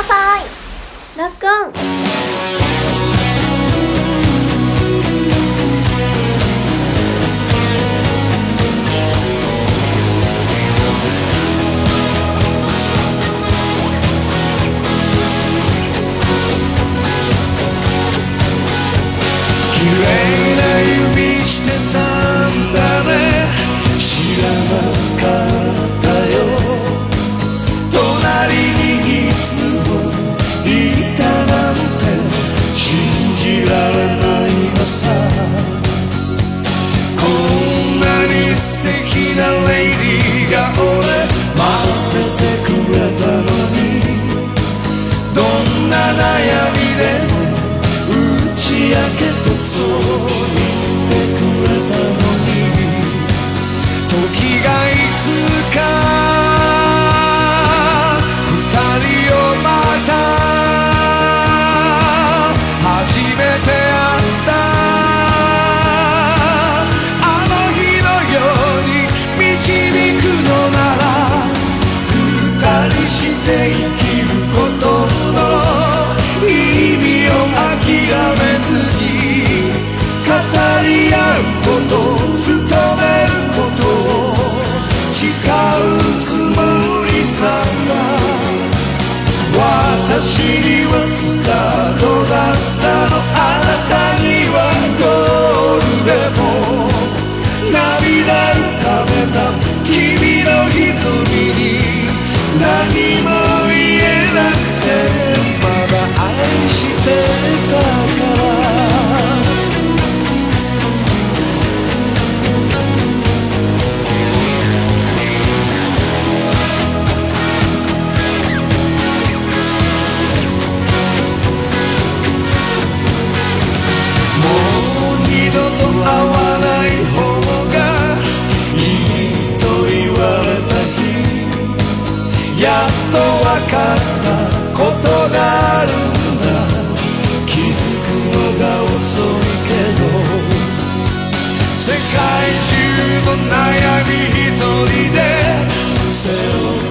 ださい。ロックン時がいつかと悩み一人で背負う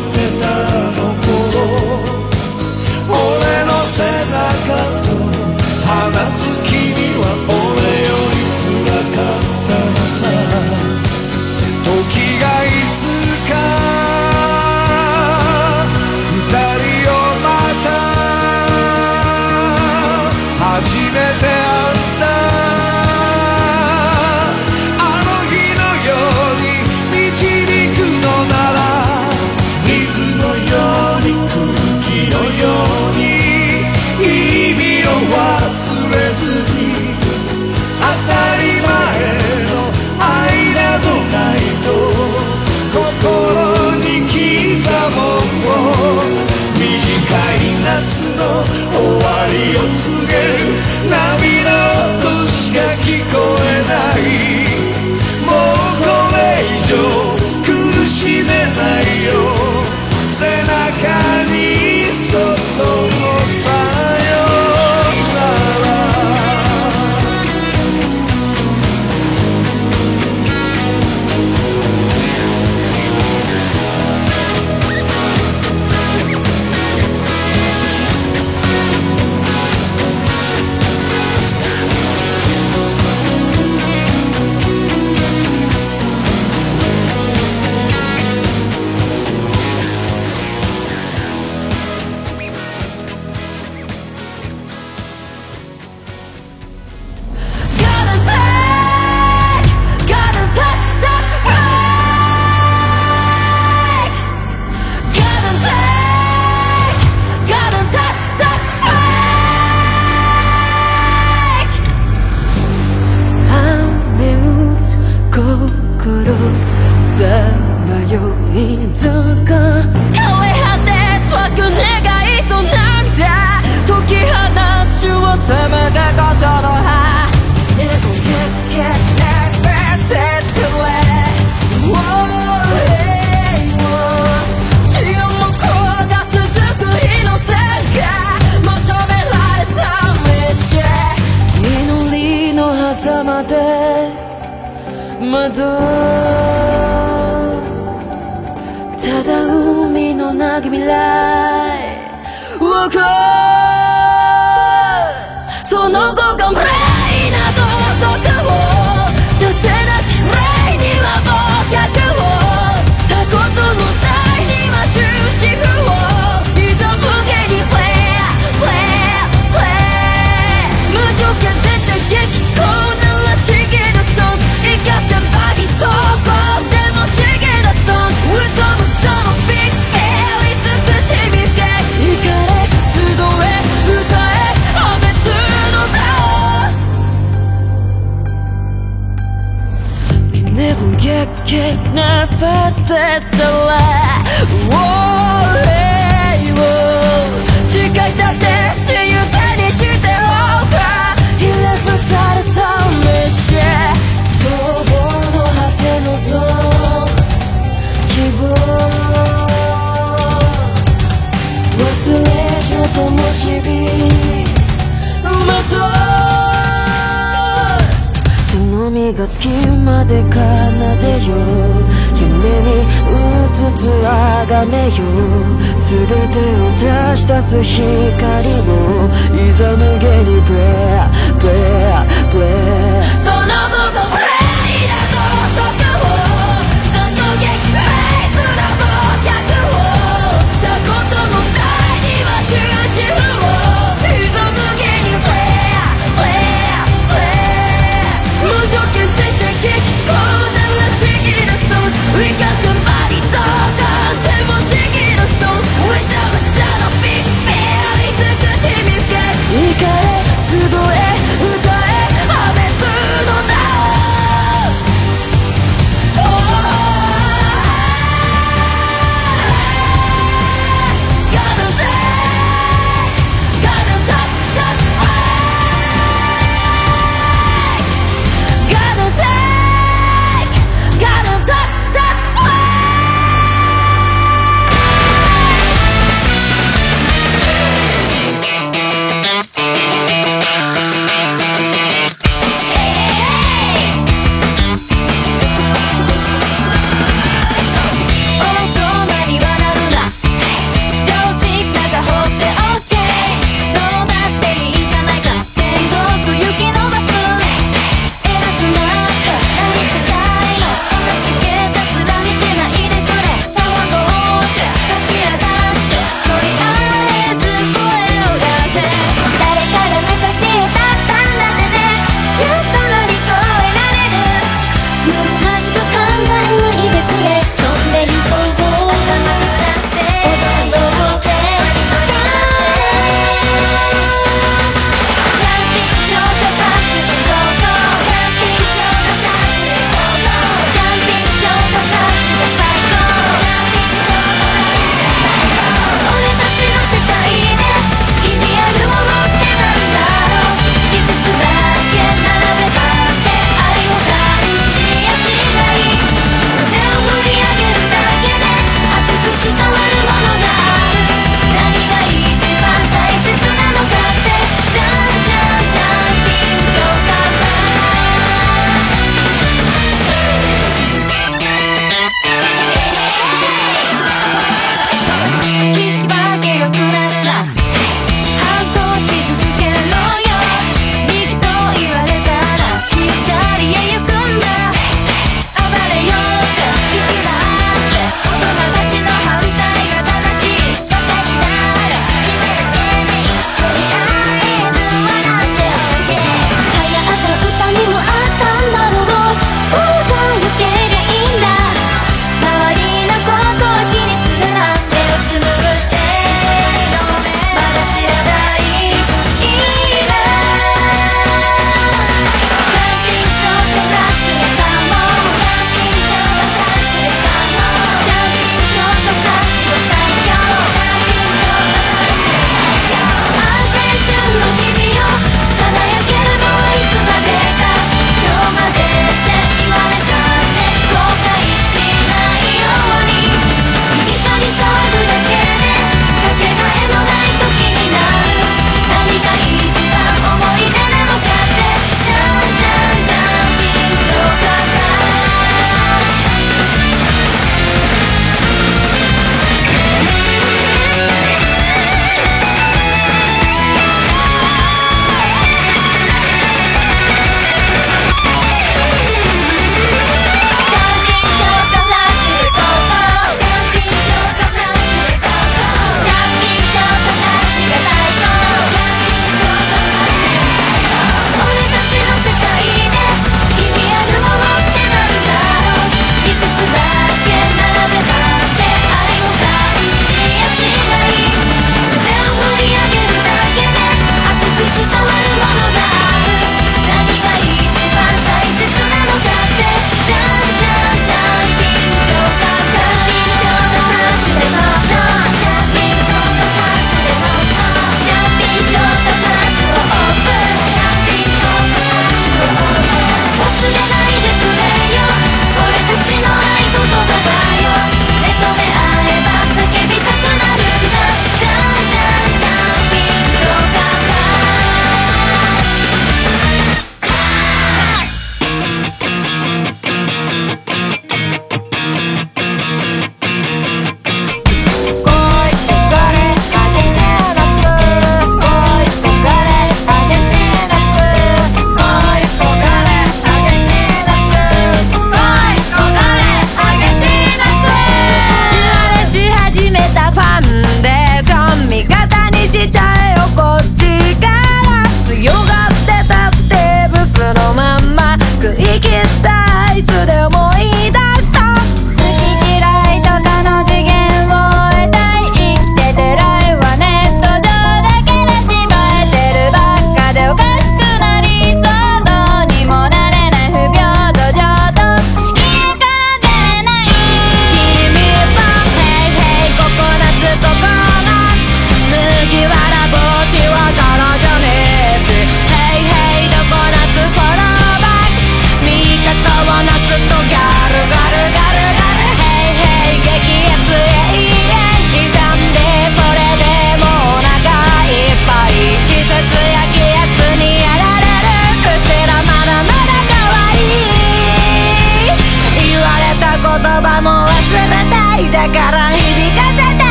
の終わりを告げる涙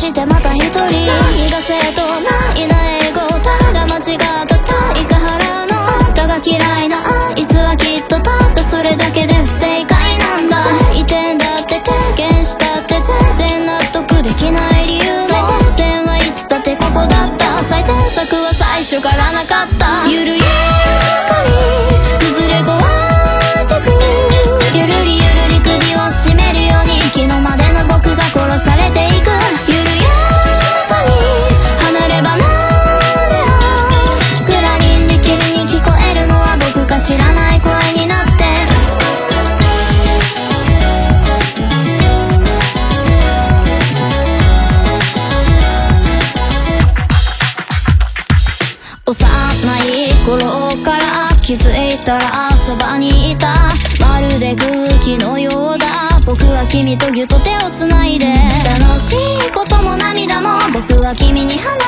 してまた一人何が正ないな英語誰が間違った対価払のあんたが嫌いなあいつはきっとただそれだけで不正解なんだ移転だって提言したって全然納得できない理由も最前線はいつだってここだった最前作は最初からなかったゆるゆる。指と手をつないで。楽しいことも涙も僕は君に話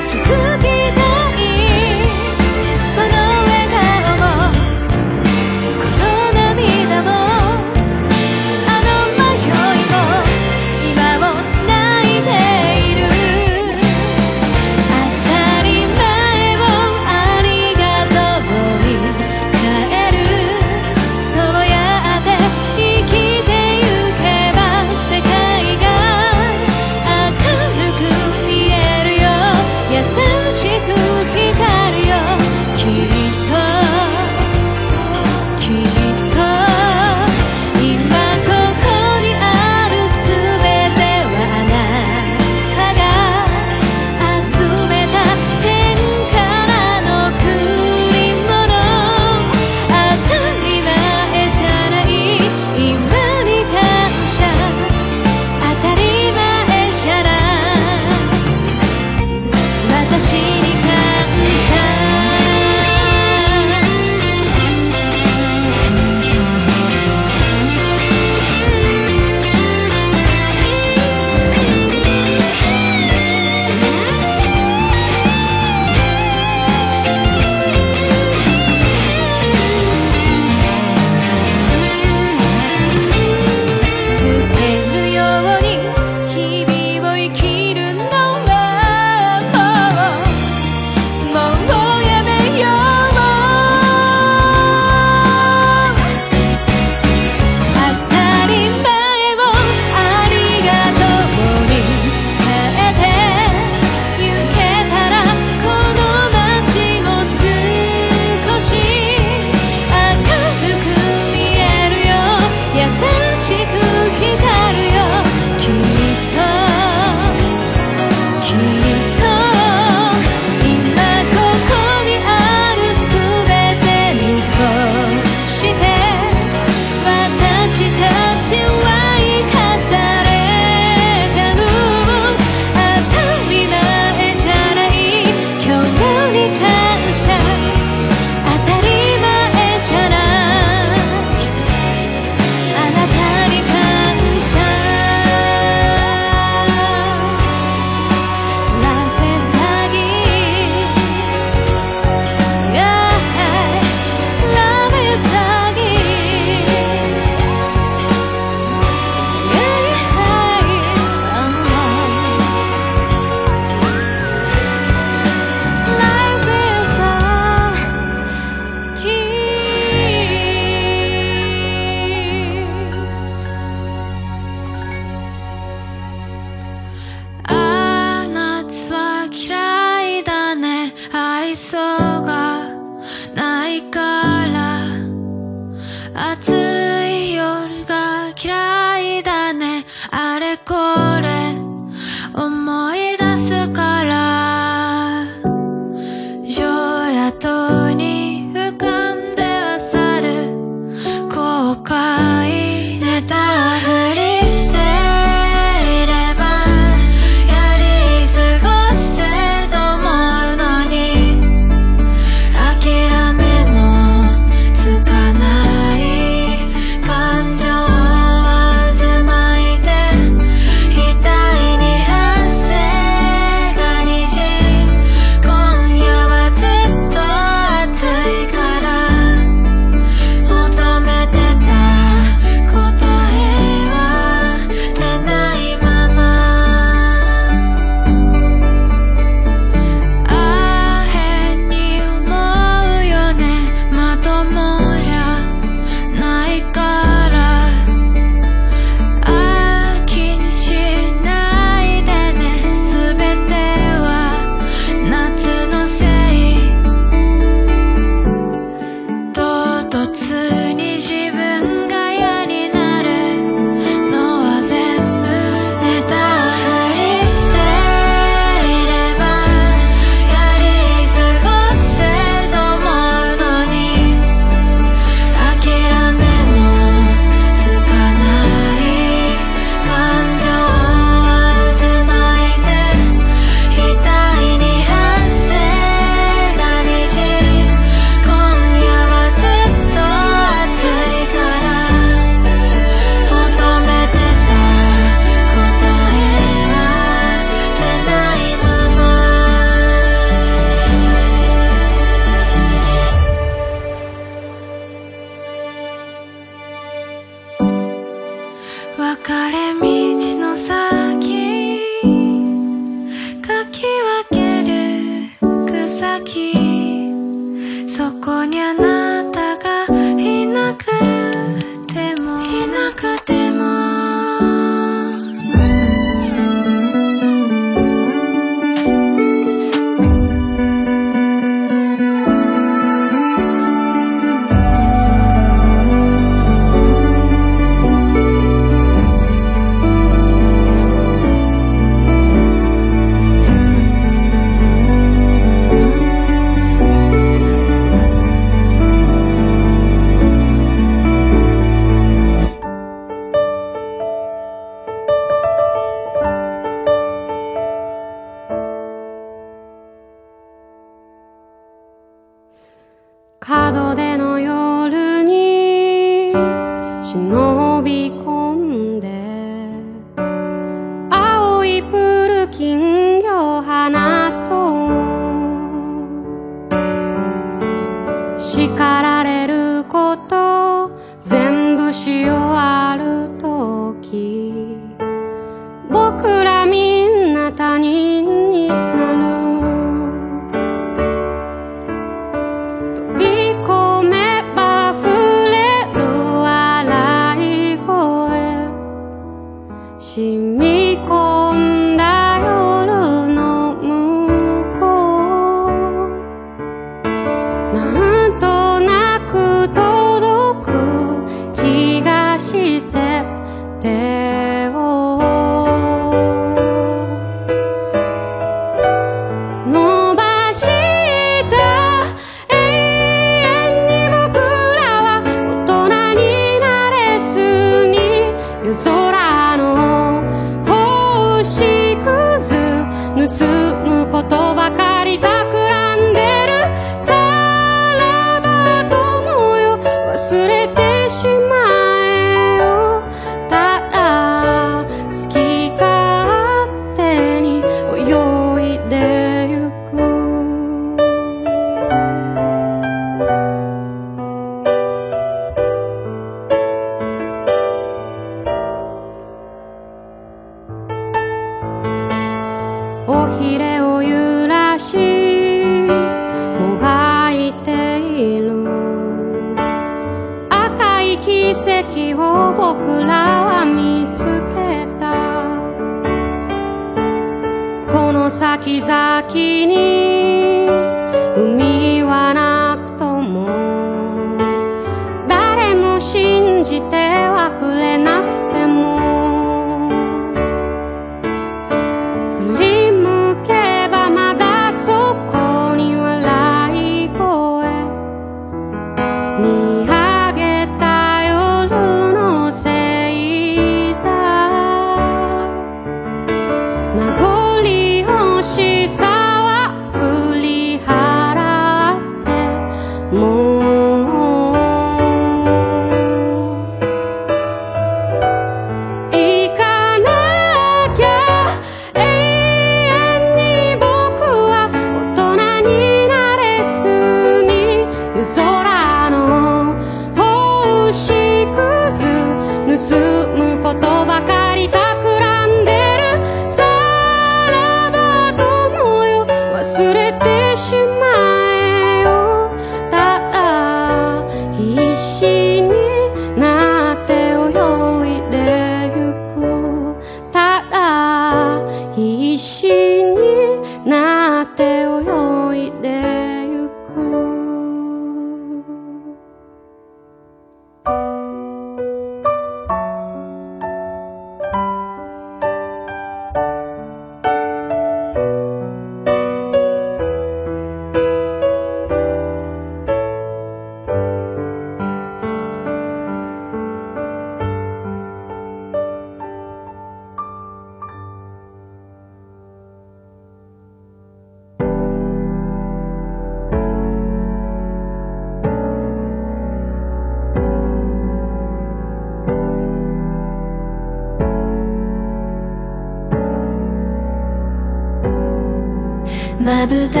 ぶた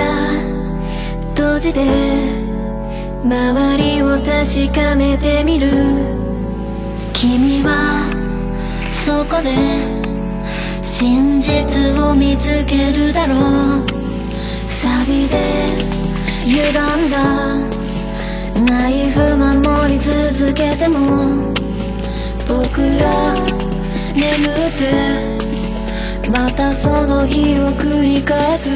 閉じて周りを確かめてみる。君はそこで真実を見つけるだろう。錆びで歪んだナイフ守り続けても僕ら眠ってまたその日を繰り返す。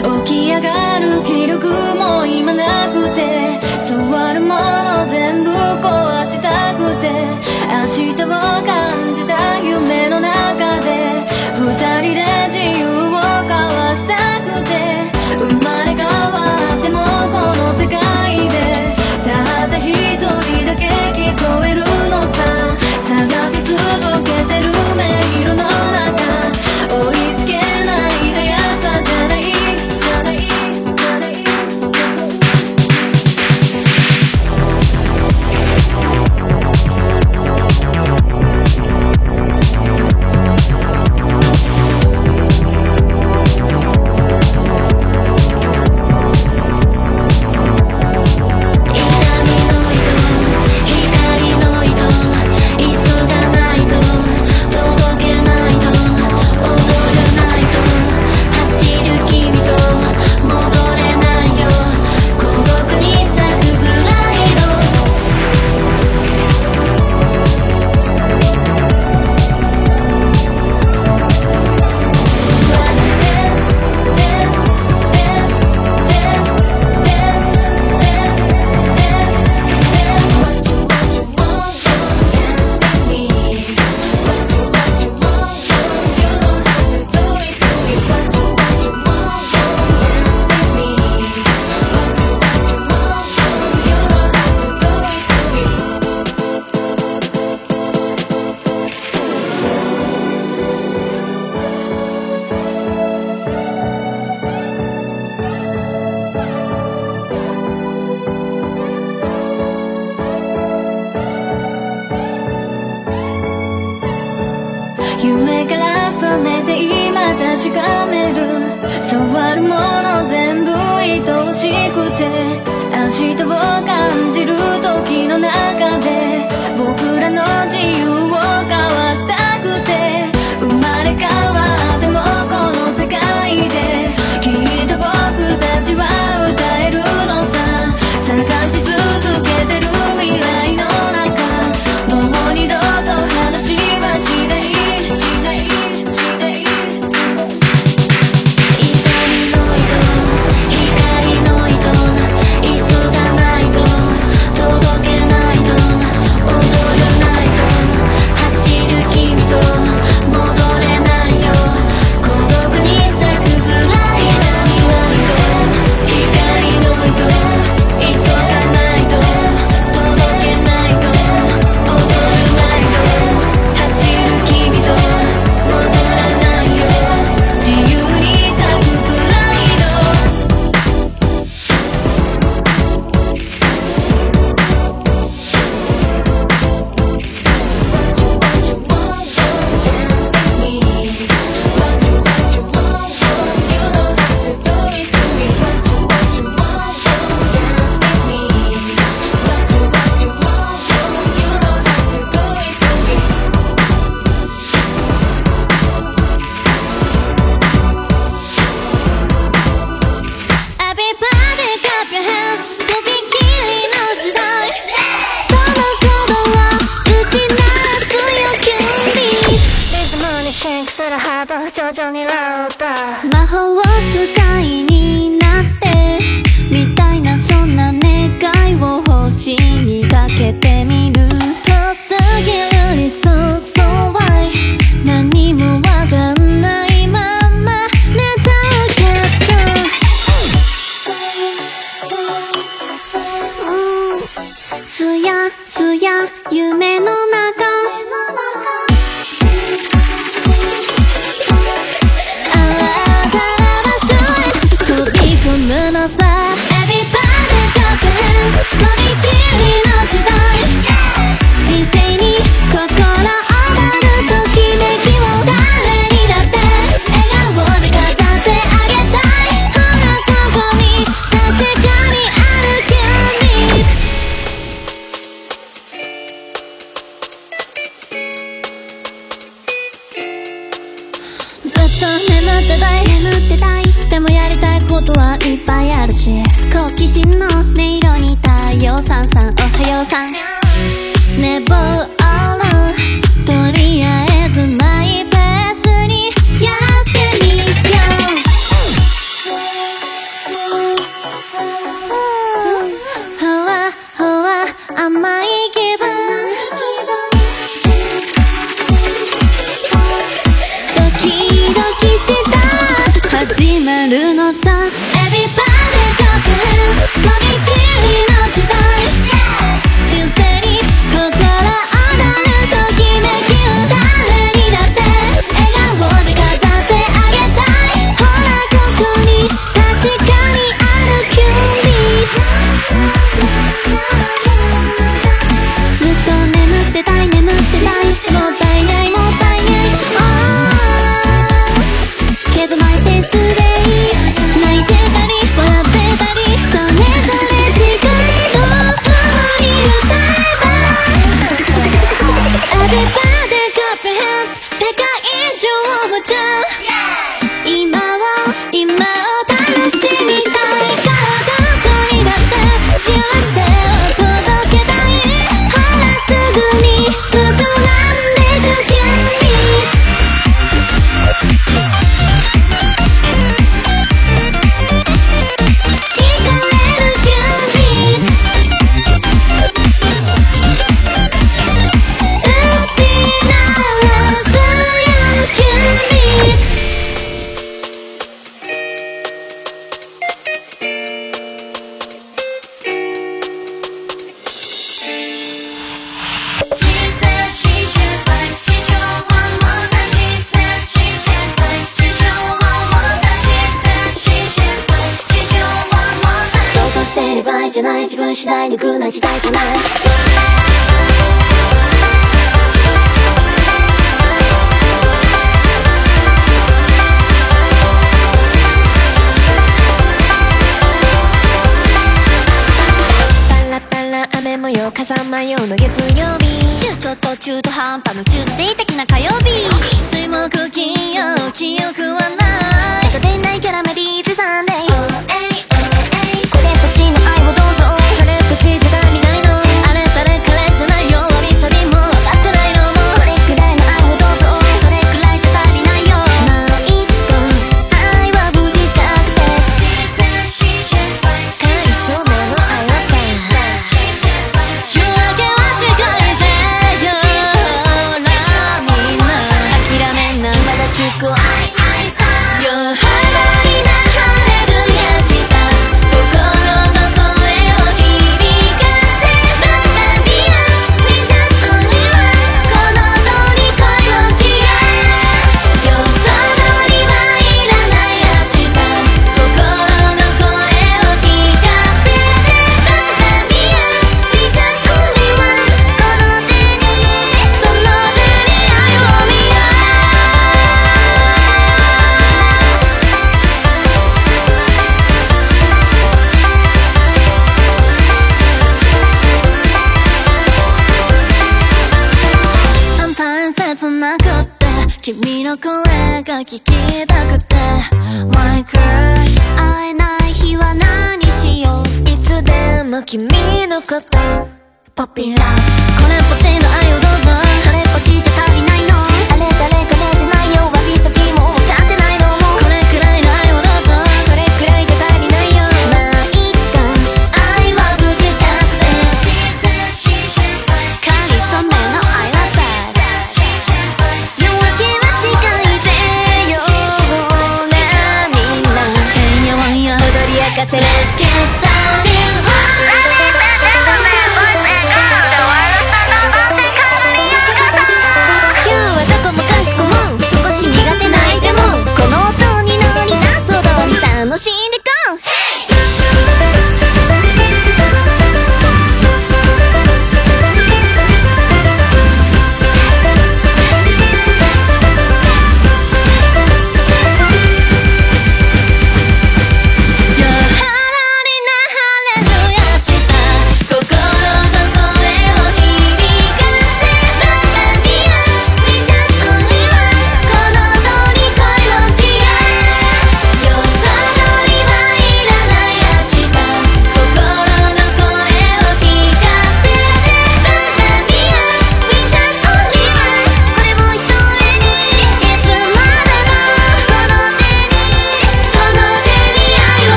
起き上がる気力も今なくて座るもの全部壊したくて明日を感じた夢の中で二人で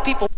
people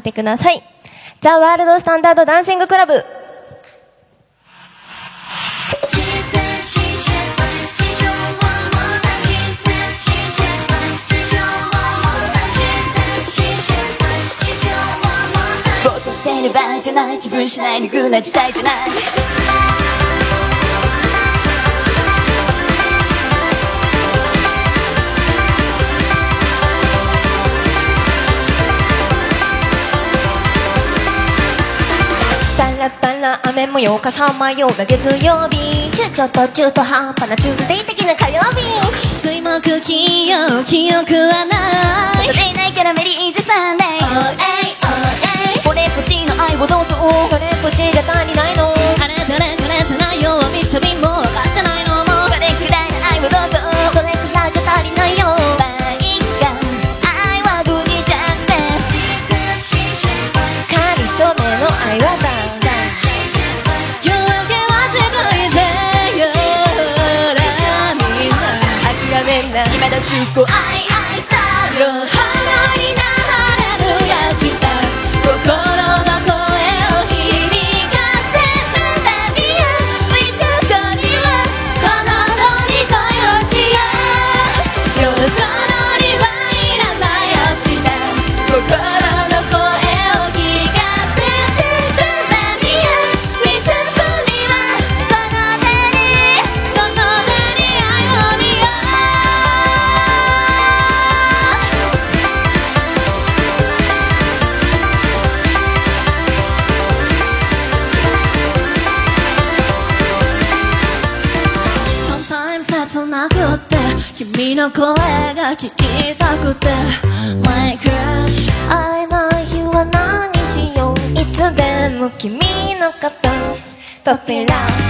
いてください。ザ・ワールド・スタンダード・ダンシング・クラブ。してる場合じゃない自分しないでグーな時代じゃないべ模様か三枚用が月曜日中ちょっと中途半端なチューズデイ的な火曜日。水木金曜記憶はない。ていないからメリーズサンデーおれい。おえいの愛をどうぞ。俺ポチが足りないの。あなたらからつないようみそみも。是一个 up and round.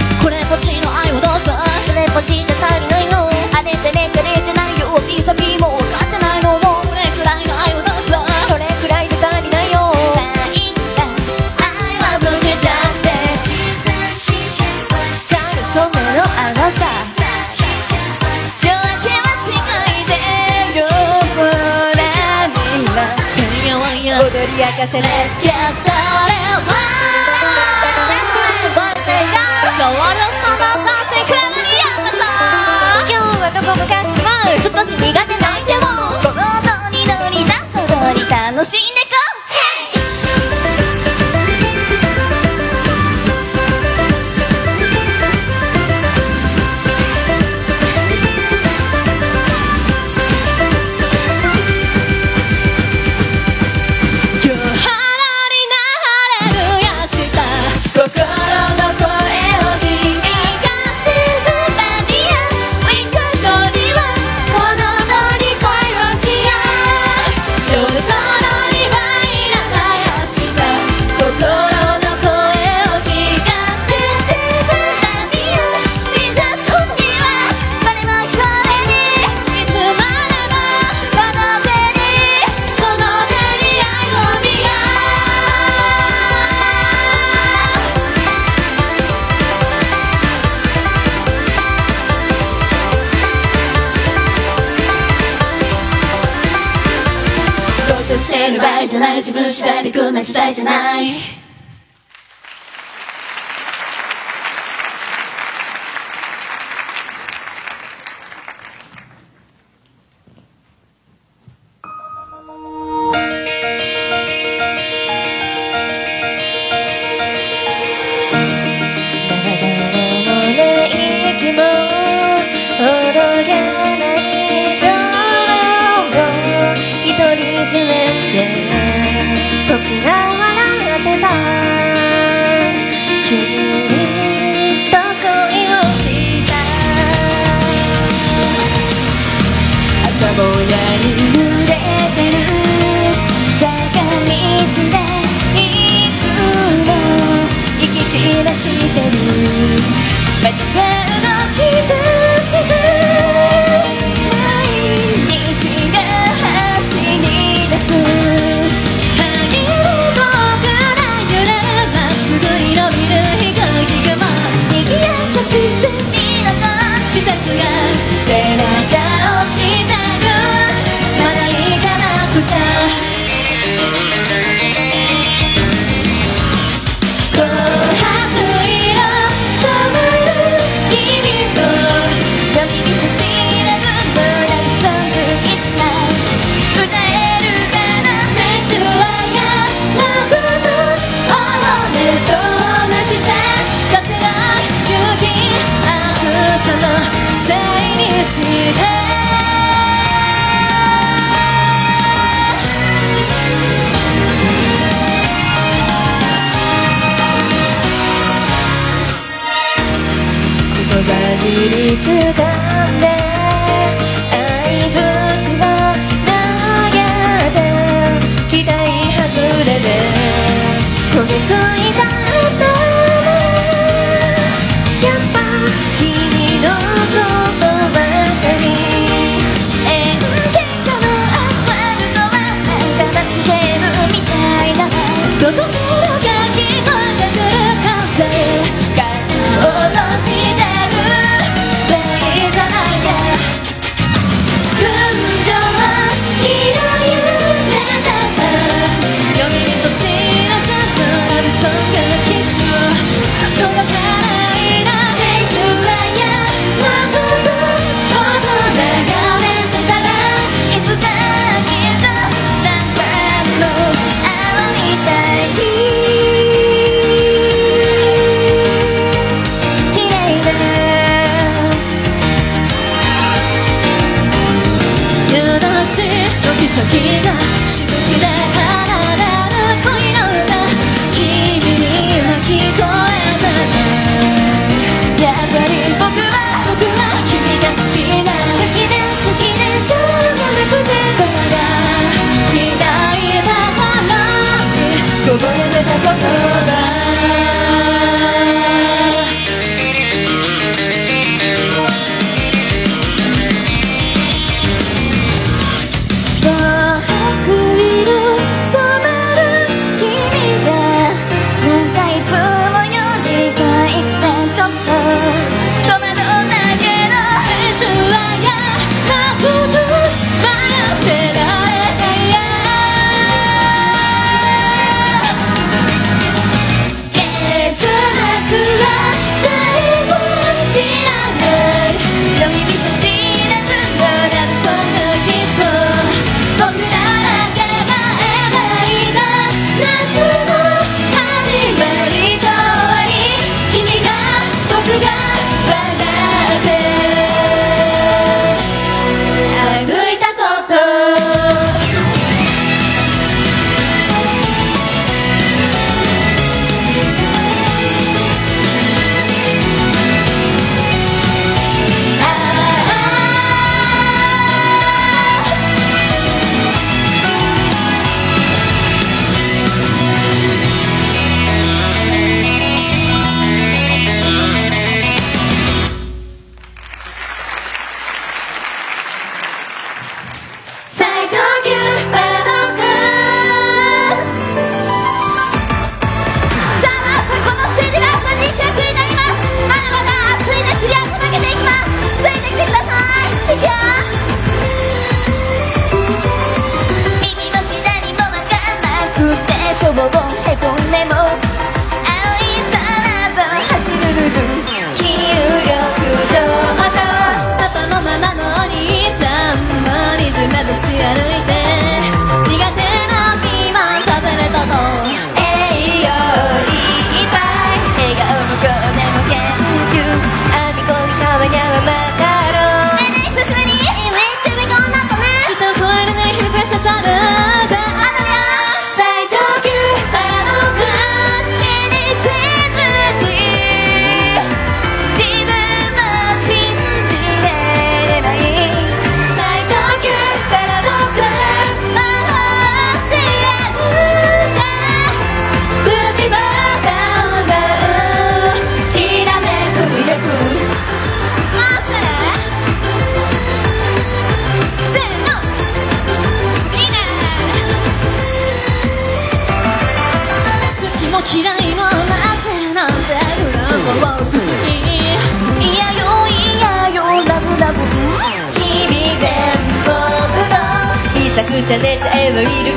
じゃねちゃえばウィル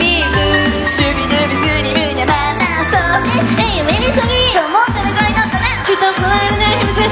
シュビドゥビスにみまたそうえいウィリソギー思ったみ買いだったねきっと加えるね秘密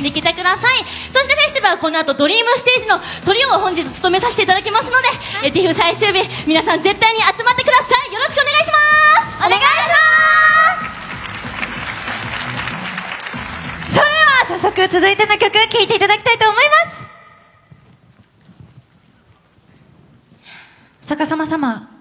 びに来てください。そしてフェスティバルはこの後ドリームステージのトリオを本日務めさせていただきますので、え TIFF 最終日皆さん絶対に集まってください。よろしくお願いします。お願いします。それでは早速続いての曲聴いていただきたいと思います。逆さま様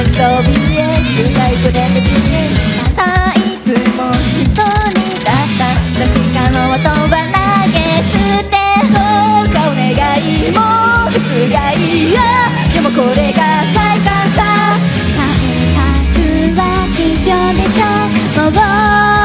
なびたいつも人にだった確かの音は投げ捨てそうかお願いもう不甲斐でもこれが快感さ大白は必要でしょ。も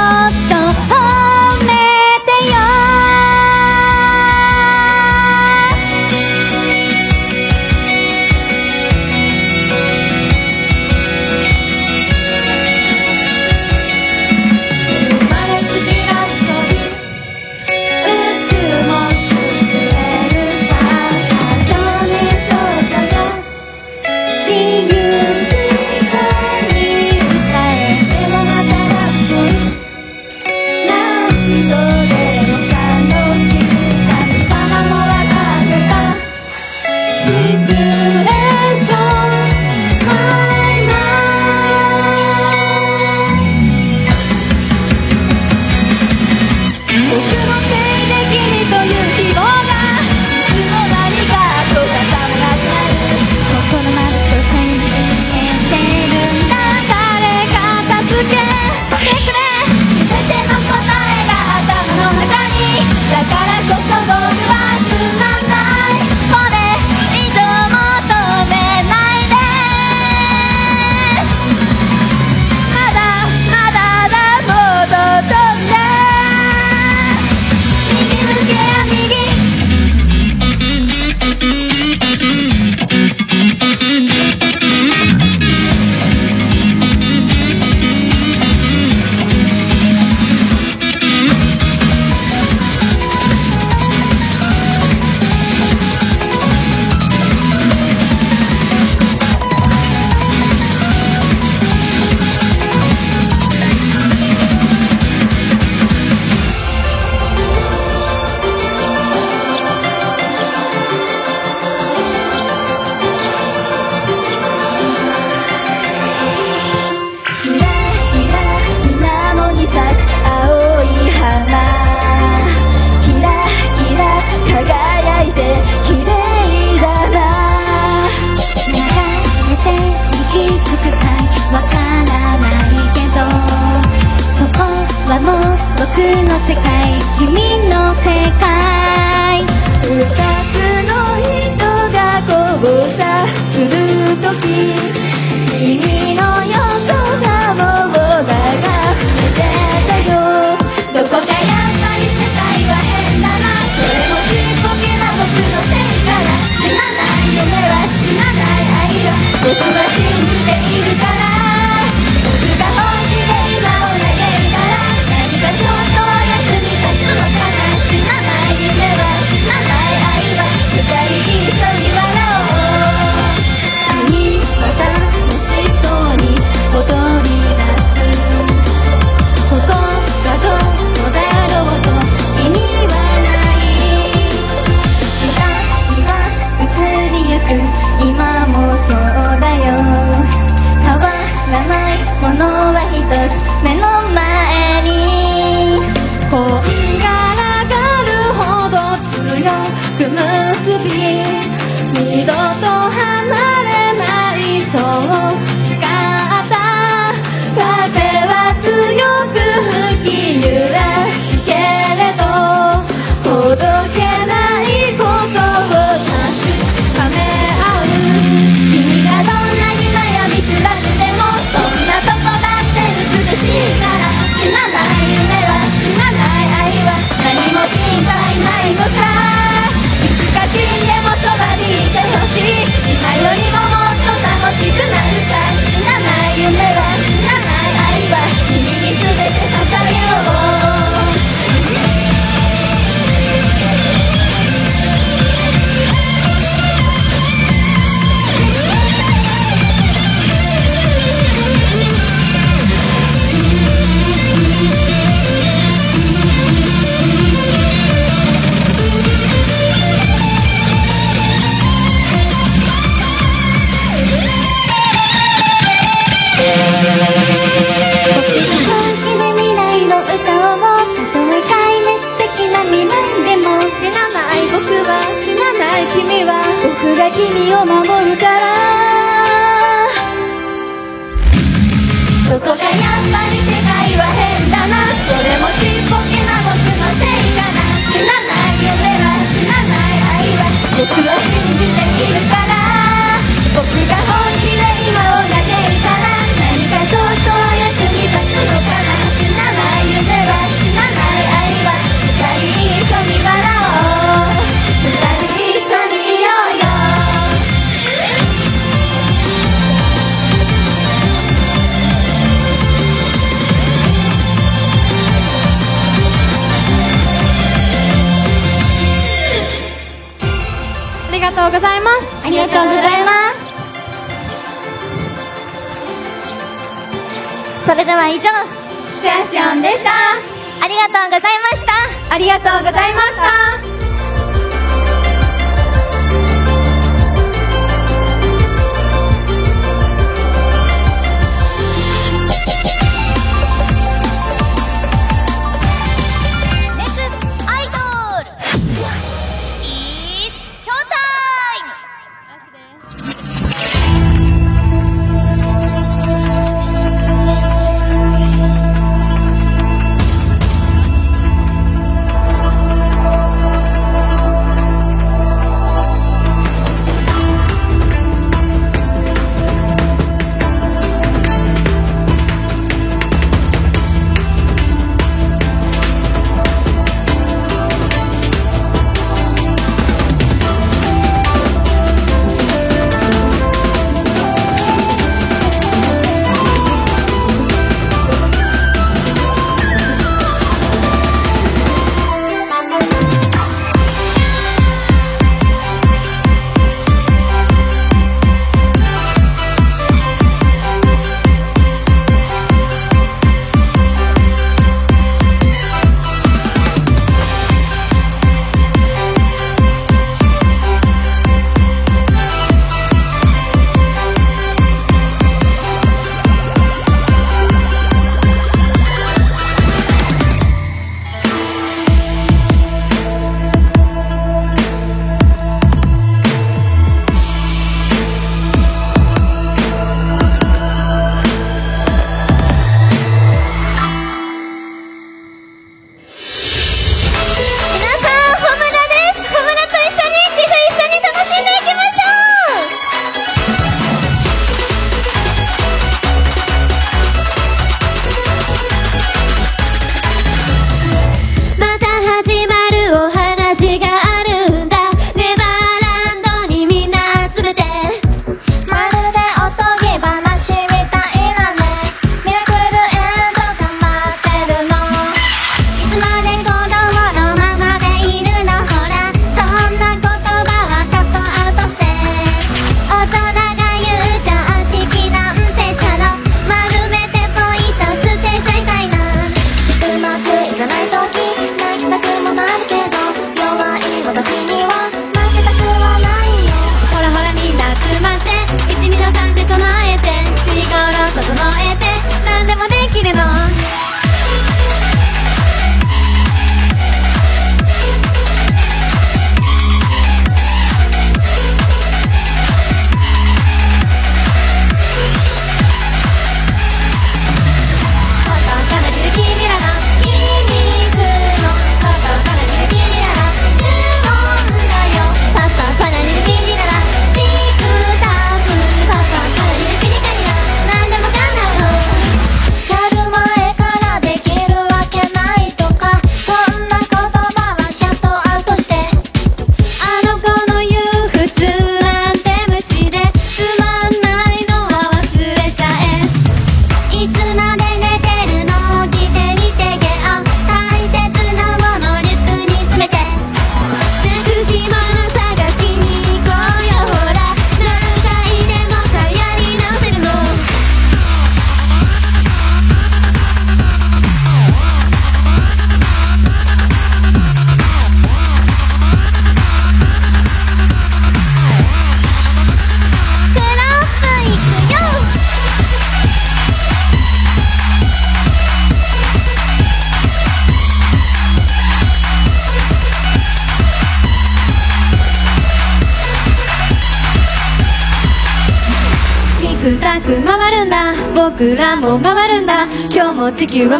今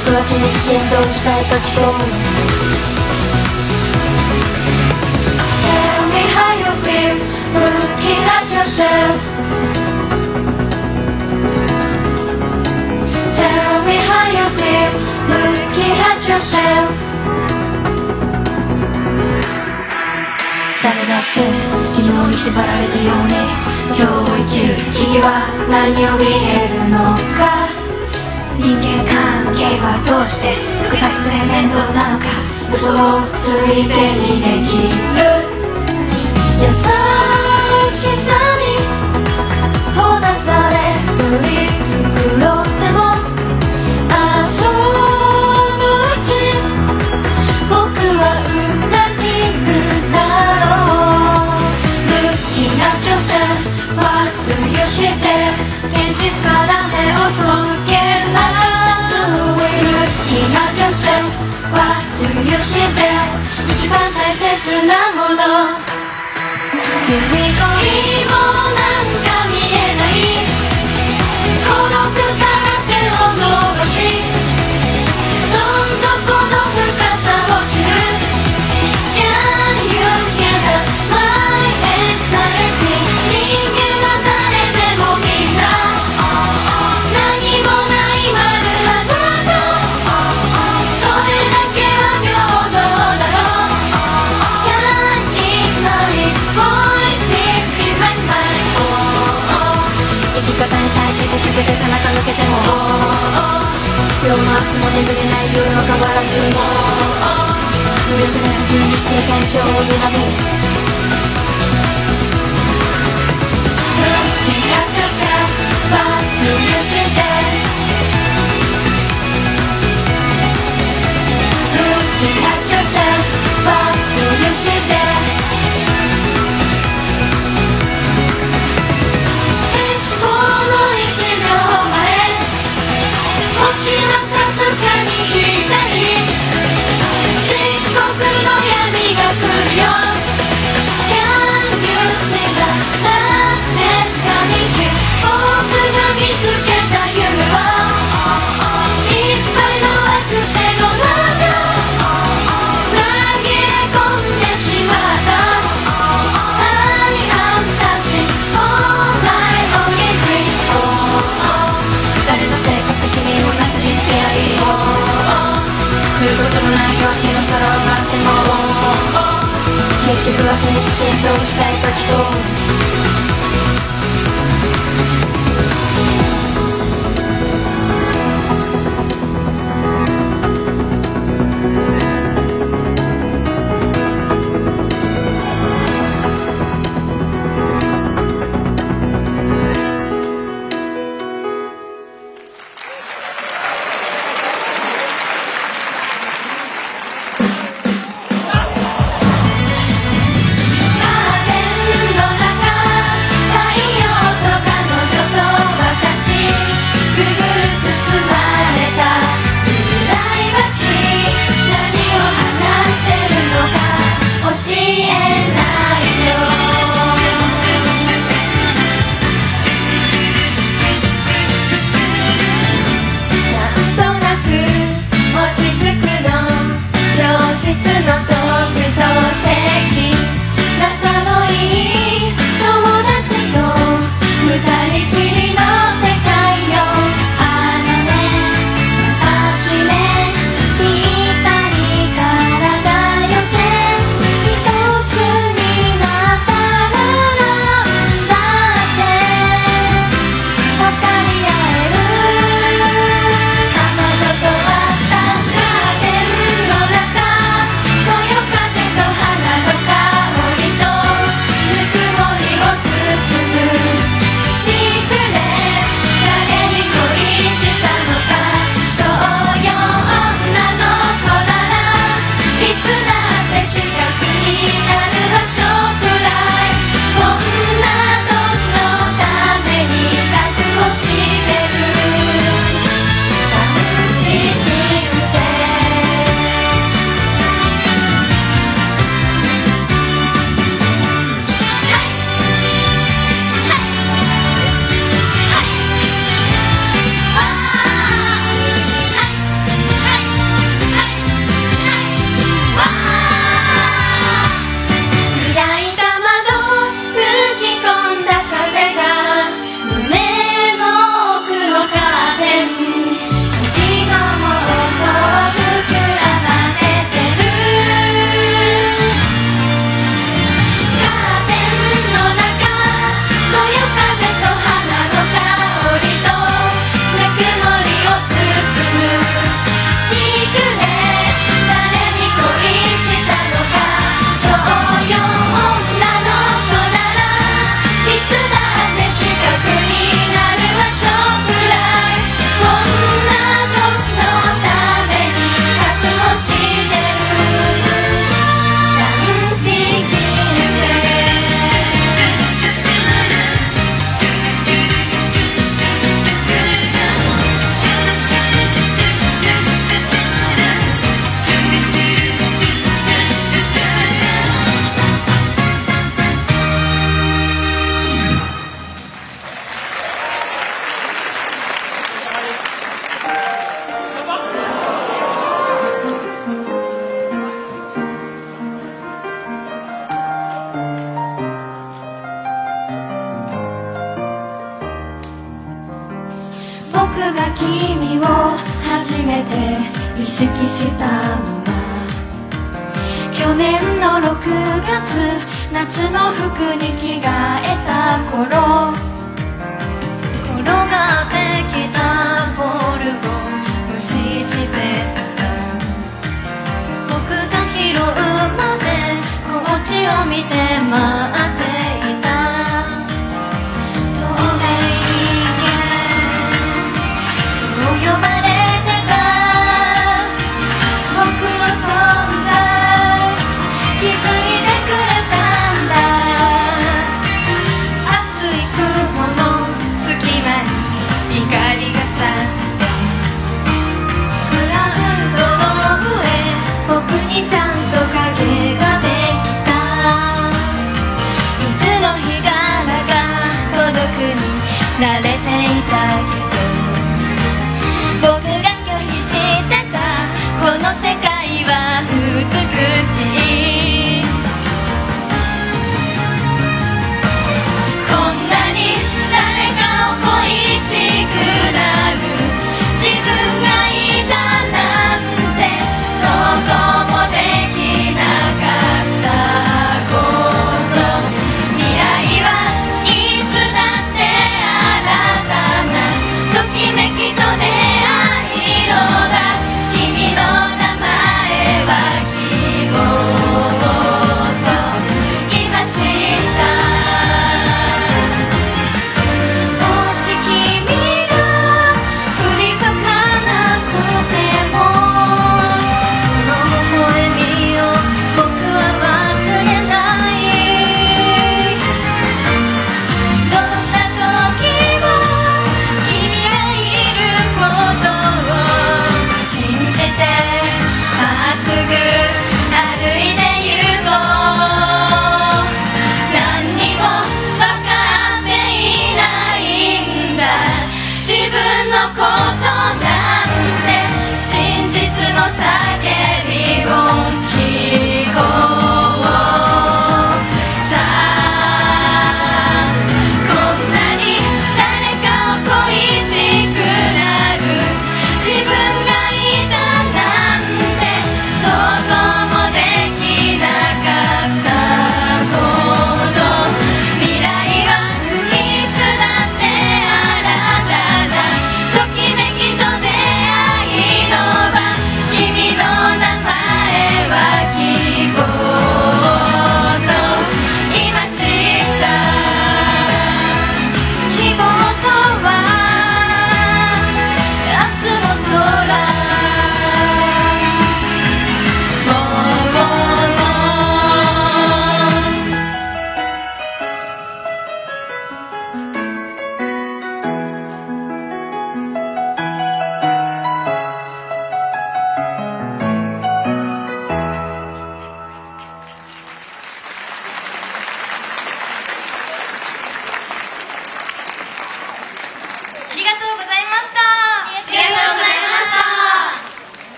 結局は君自身どうしたいか聞こう Tell me how you feel looking at yourself Tell me how you feel looking at yourself 誰だって昨日に縛られたように今日を生きる君は何を見えるのか人間関係はどうして複雑で面倒なのか嘘をついてにできる優しさにほだされ取り繕っても遊ぶうち僕は裏切る。だろう Looking at yourself What do you see there 現実から目を背けるな。About yourself What do you see there 一番大切なもの Here we go 希望なんか見えない孤独から手を伸ばしに咲いて続けて背中抜けても今日も明日も眠れない夜は変わらず無力な自分に経験値を補う深刻の闇が来るよ。ない夜けの空を待っても結局は君に振動したい時と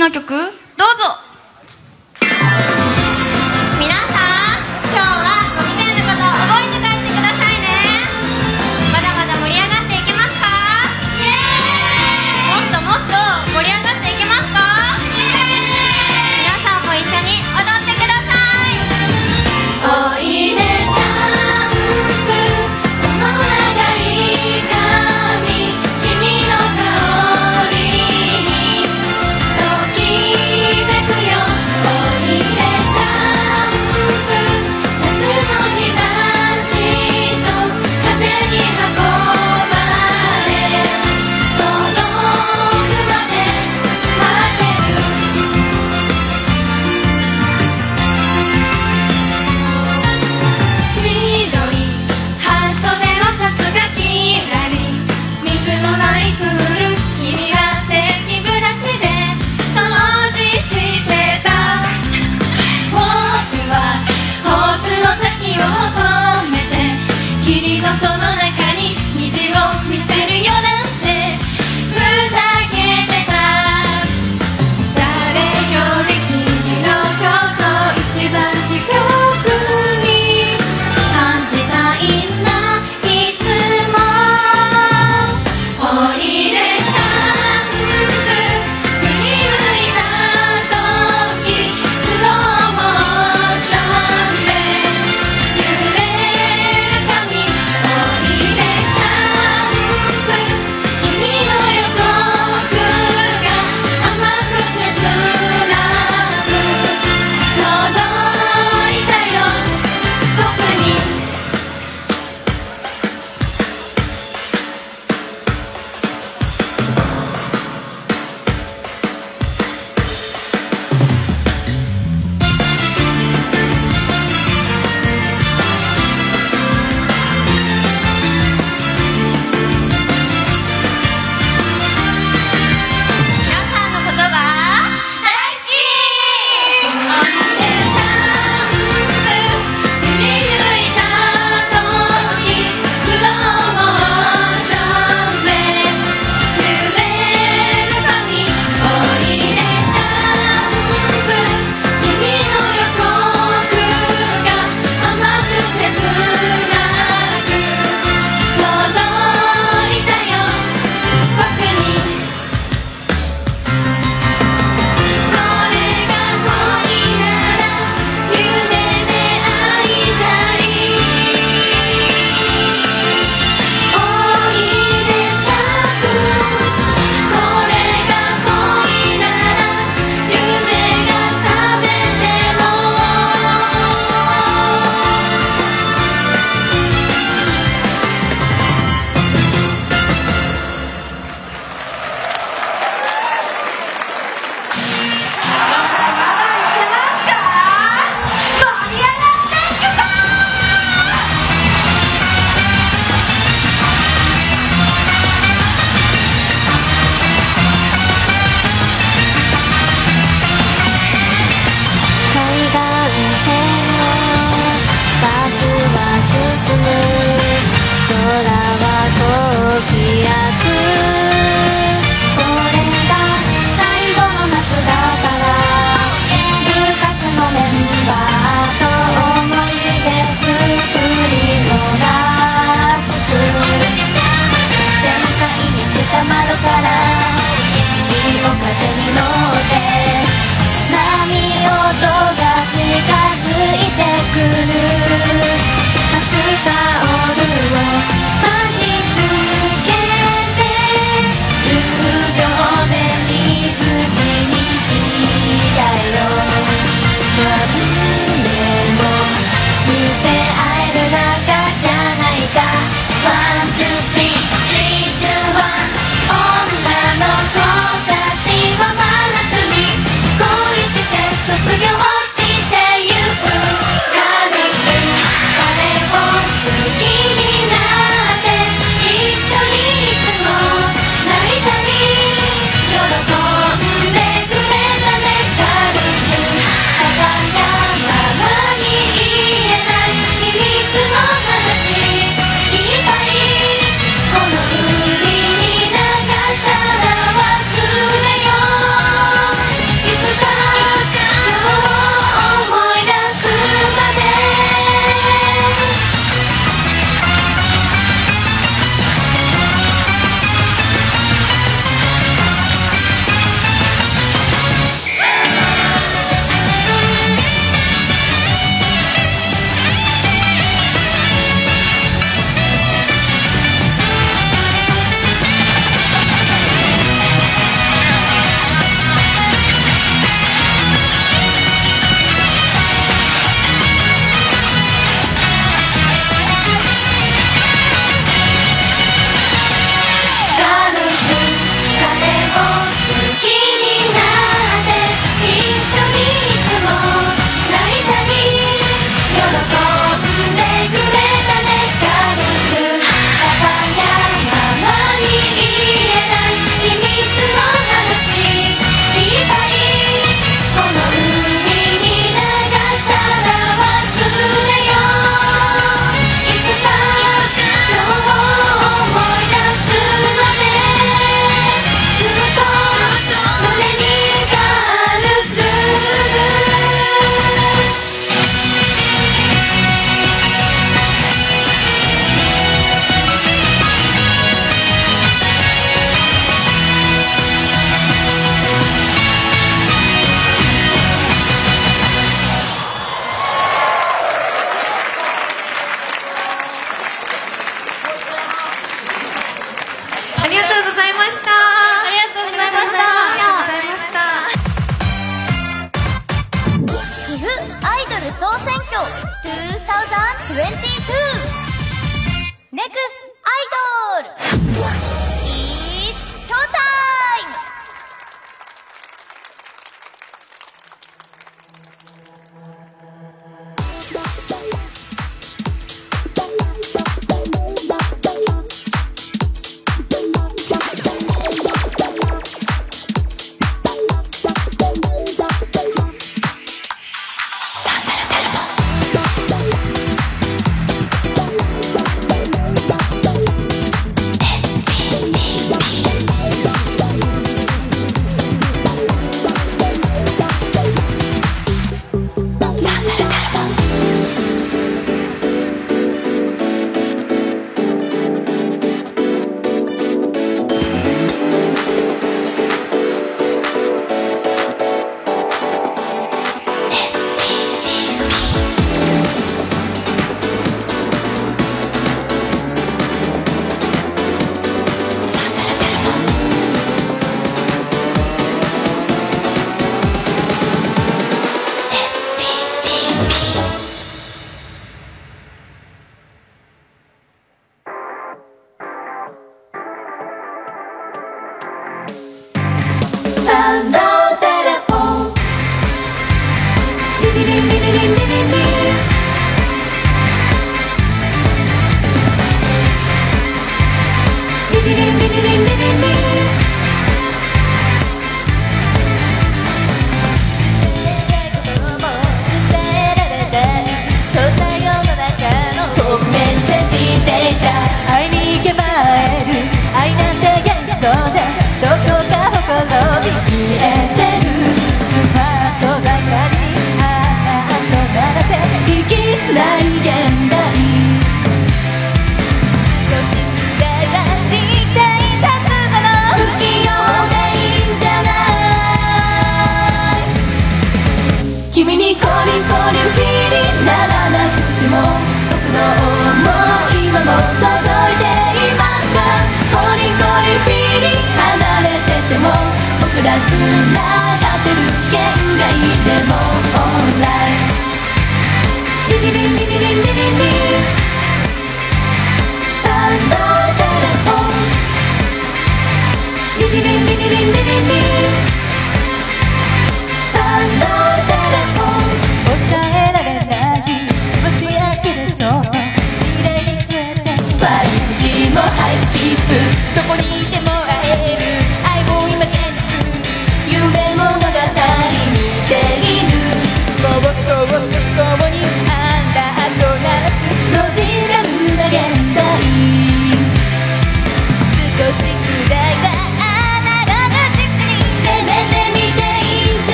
の曲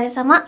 れ様。